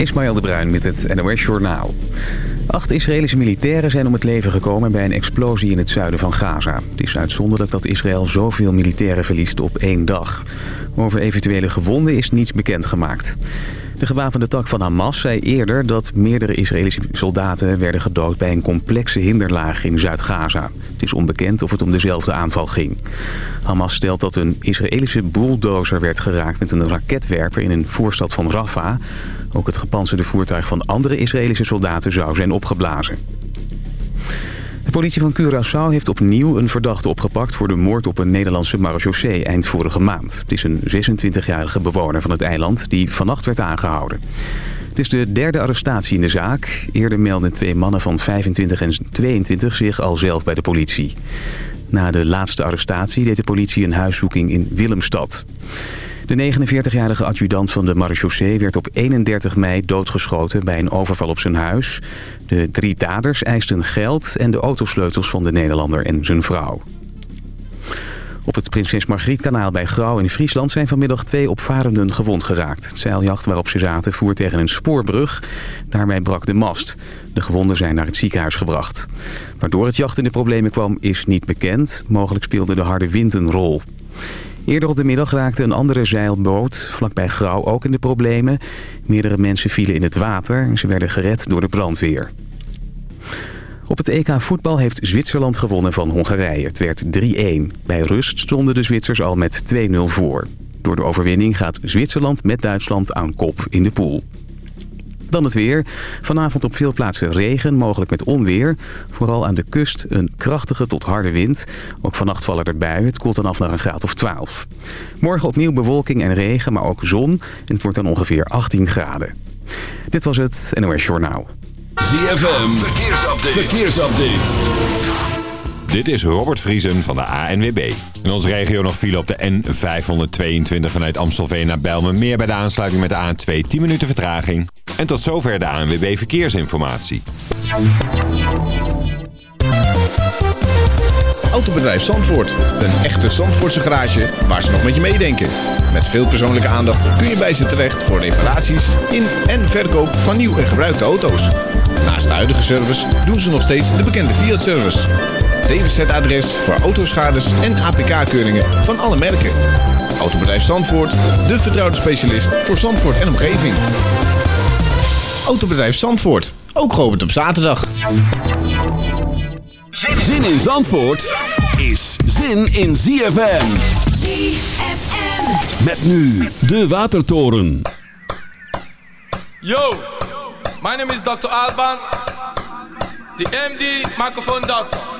Ismaël de Bruin met het NOS Journaal. Acht Israëlische militairen zijn om het leven gekomen bij een explosie in het zuiden van Gaza. Het is uitzonderlijk dat Israël zoveel militairen verliest op één dag. Over eventuele gewonden is niets bekendgemaakt. De gewapende tak van Hamas zei eerder dat meerdere Israëlische soldaten werden gedood bij een complexe hinderlaag in Zuid-Gaza. Het is onbekend of het om dezelfde aanval ging. Hamas stelt dat een Israëlische bulldozer werd geraakt met een raketwerper in een voorstad van Rafah. Ook het gepantserde voertuig van andere Israëlische soldaten zou zijn opgeblazen. De politie van Curaçao heeft opnieuw een verdachte opgepakt... voor de moord op een Nederlandse marechaussee eind vorige maand. Het is een 26-jarige bewoner van het eiland die vannacht werd aangehouden. Het is de derde arrestatie in de zaak. Eerder meldden twee mannen van 25 en 22 zich al zelf bij de politie. Na de laatste arrestatie deed de politie een huiszoeking in Willemstad. De 49-jarige adjudant van de marechaussee werd op 31 mei doodgeschoten bij een overval op zijn huis. De drie daders eisten geld en de autosleutels van de Nederlander en zijn vrouw. Op het Prinses Margrietkanaal bij Grauw in Friesland zijn vanmiddag twee opvarenden gewond geraakt. Het zeiljacht waarop ze zaten voer tegen een spoorbrug. Daarmee brak de mast. De gewonden zijn naar het ziekenhuis gebracht. Waardoor het jacht in de problemen kwam is niet bekend. Mogelijk speelde de harde wind een rol. Eerder op de middag raakte een andere zeilboot vlakbij Grauw ook in de problemen. Meerdere mensen vielen in het water. Ze werden gered door de brandweer. Op het EK voetbal heeft Zwitserland gewonnen van Hongarije. Het werd 3-1. Bij rust stonden de Zwitsers al met 2-0 voor. Door de overwinning gaat Zwitserland met Duitsland aan kop in de pool. Dan het weer. Vanavond op veel plaatsen regen, mogelijk met onweer. Vooral aan de kust een krachtige tot harde wind. Ook vannacht vallen er buien. Het koelt dan af naar een graad of 12. Morgen opnieuw bewolking en regen, maar ook zon. En het wordt dan ongeveer 18 graden. Dit was het NOS Journaal. ZFM, verkeersupdate. verkeersupdate. Dit is Robert Vriesen van de ANWB. In onze regio nog file op de N522 vanuit Amstelveen naar Bijlmermeer... bij de aansluiting met de A2 10 minuten vertraging. En tot zover de ANWB Verkeersinformatie. Autobedrijf Zandvoort. Een echte Zandvoortse garage waar ze nog met je meedenken. Met veel persoonlijke aandacht kun je bij ze terecht voor reparaties in en verkoop van nieuw en gebruikte auto's. Naast de huidige service doen ze nog steeds de bekende Fiat-service. DWZ-adres voor autoschades en APK-keuringen van alle merken. Autobedrijf Zandvoort, de vertrouwde specialist voor Zandvoort en omgeving. Autobedrijf Zandvoort, ook geopend op zaterdag. Zin in Zandvoort is zin in ZFM. ZFM. Met nu de Watertoren. Yo, my name is Dr. Alban, the MD microphone doctor.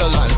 Hello,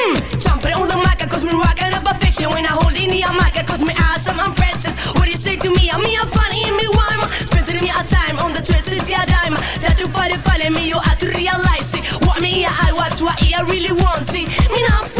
Mmm, jumping on the mic, cause me rockin' up a fiction. When I hold in the mic, cause me awesome, I'm Francis What you say to me? I'm me, I'm funny, and me rhyme. Spending me a time on the twisted yeah dime. That you find it funny, me, you have to realize it. What me, I watch, what I really want Me not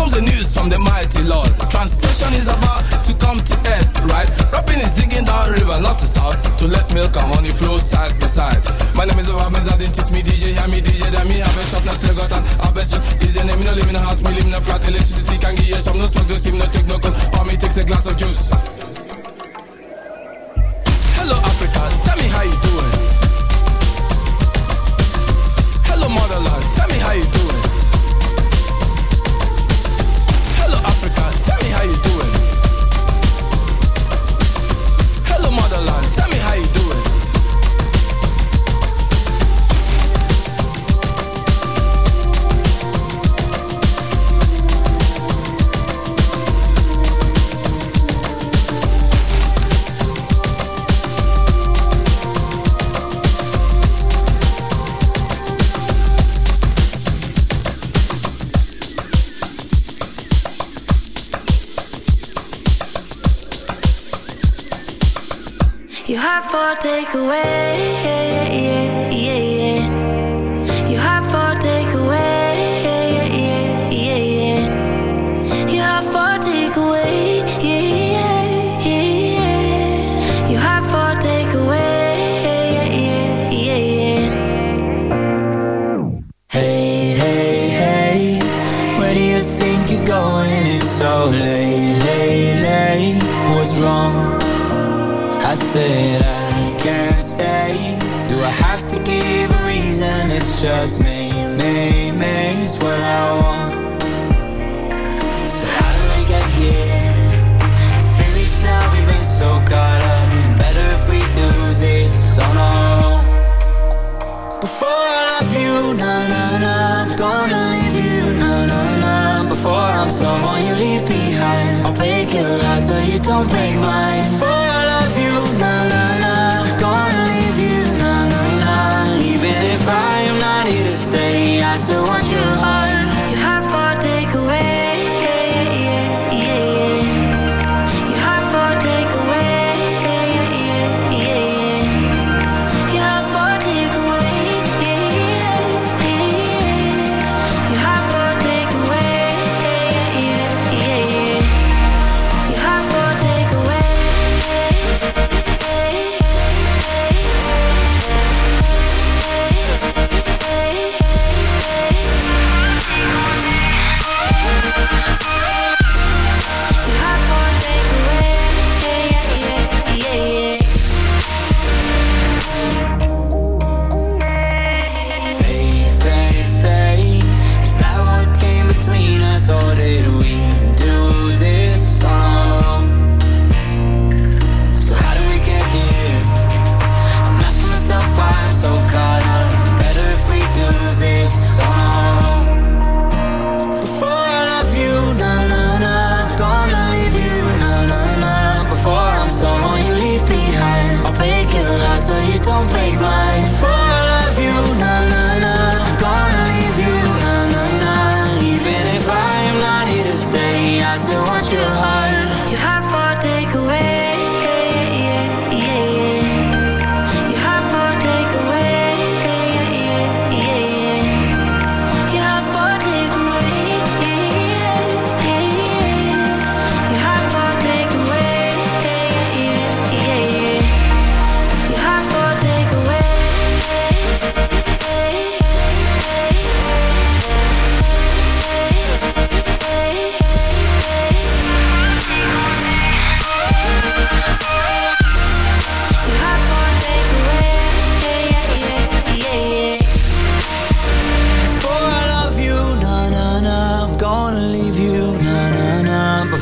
Comes the news from the mighty Lord. Translation is about to come to end, right? Rapping is digging down river, not to south, to let milk and honey flow side by side. My name is Obama, I didn't teach me DJ, hear me DJ, then me have a shop, now still got an shop. Is your name, no live in a house, me live in a flat, electricity can give you some, no smoke, just him, no take no cold, or me takes a glass of juice.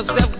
Gonna